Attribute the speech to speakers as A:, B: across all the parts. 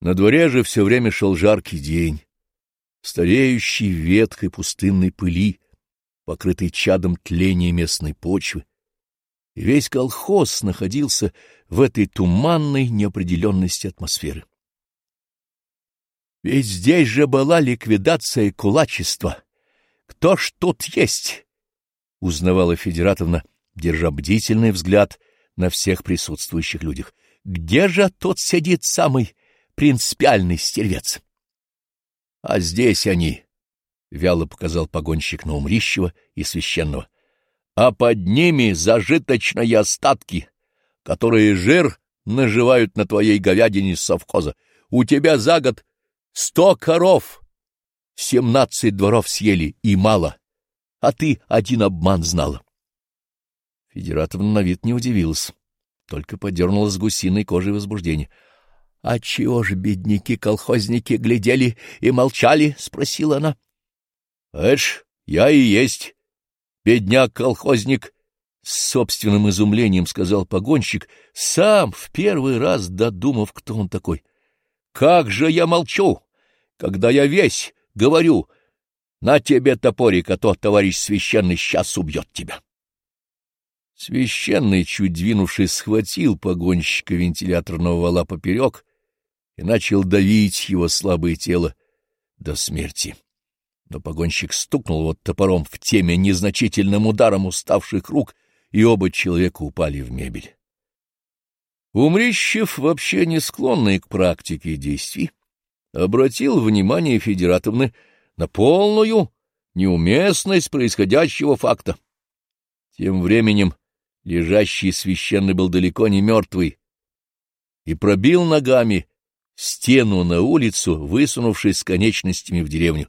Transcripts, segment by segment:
A: На дворе же все время шел жаркий день, стареющий веткой пустынной пыли, покрытый чадом тления местной почвы, и весь колхоз находился в этой туманной неопределенности атмосферы. Ведь здесь же была ликвидация кулачества. Кто ж тут есть? — узнавала Федератовна, держа бдительный взгляд на всех присутствующих людях. — Где же тот сидит самый принципиальный стервец? — А здесь они, — вяло показал погонщик на Умрищева и Священного. — А под ними зажиточные остатки, которые жир наживают на твоей говядине с совхоза. У тебя за год сто коров, семнадцать дворов съели, и мало, а ты один обман знала. Федератовна на вид не удивилась, только подернула с гусиной кожей возбуждение. — А чего ж бедняки-колхозники глядели и молчали? — спросила она. — Эш, я и есть бедняк-колхозник, — с собственным изумлением сказал погонщик, сам в первый раз додумав, кто он такой. — Как же я молчу, когда я весь говорю, на тебе топорик, а то товарищ священный сейчас убьет тебя. Священный, чуть двинувшись, схватил погонщика вентиляторного вала поперек и начал давить его слабое тело до смерти. Но погонщик стукнул вот топором в теме незначительным ударом уставших рук, и оба человека упали в мебель. Умрищев, вообще не склонный к практике действий, обратил внимание Федератовны на полную неуместность происходящего факта. Тем временем лежащий священный был далеко не мертвый, и пробил ногами стену на улицу, высунувшись с конечностями в деревню.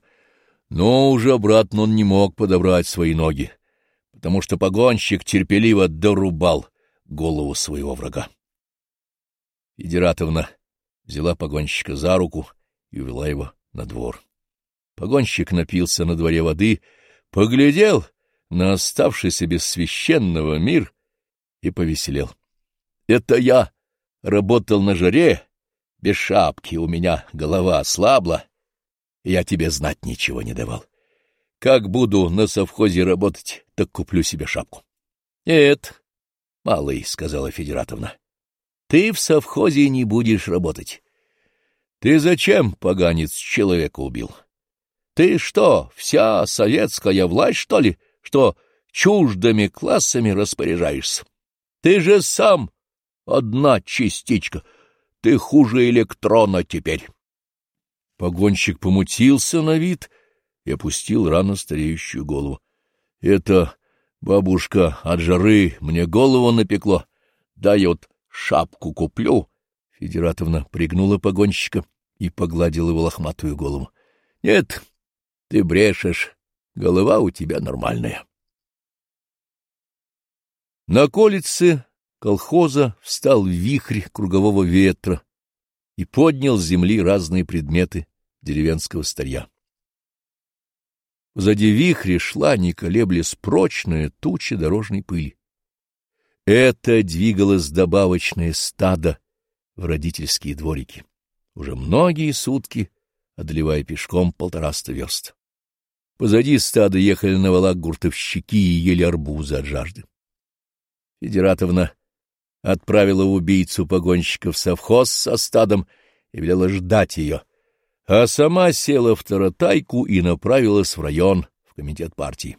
A: Но уже обратно он не мог подобрать свои ноги, потому что погонщик терпеливо дорубал голову своего врага. Федератовна взяла погонщика за руку и увела его на двор. Погонщик напился на дворе воды, поглядел на оставшийся без священного мир и повеселел. — Это я работал на жаре, без шапки, у меня голова ослабла, и я тебе знать ничего не давал. Как буду на совхозе работать, так куплю себе шапку. — Нет, малый, — сказала Федератовна, — ты в совхозе не будешь работать. Ты зачем, поганец, человека убил? Ты что, вся советская власть, что ли, что чуждыми классами распоряжаешься? Ты же сам одна частичка. Ты хуже электрона теперь. Погонщик помутился на вид и опустил рано стареющую голову. — Это, бабушка, от жары мне голову напекло. Дай вот шапку куплю. Федератовна пригнула погонщика и погладила его лохматую голову. — Нет, ты брешешь, голова у тебя нормальная. На колице колхоза встал вихрь кругового ветра и поднял с земли разные предметы деревенского старья. Сзади вихря шла, не колеблясь, прочная туча дорожной пыли. Это двигалось добавочное стадо в родительские дворики, уже многие сутки одолевая пешком полтораста верст. Позади стада ехали на валах гуртовщики и ели арбузы от жажды. Федератовна отправила убийцу погонщика в совхоз со стадом и велела ждать ее, а сама села в таратайку и направилась в район, в комитет партии.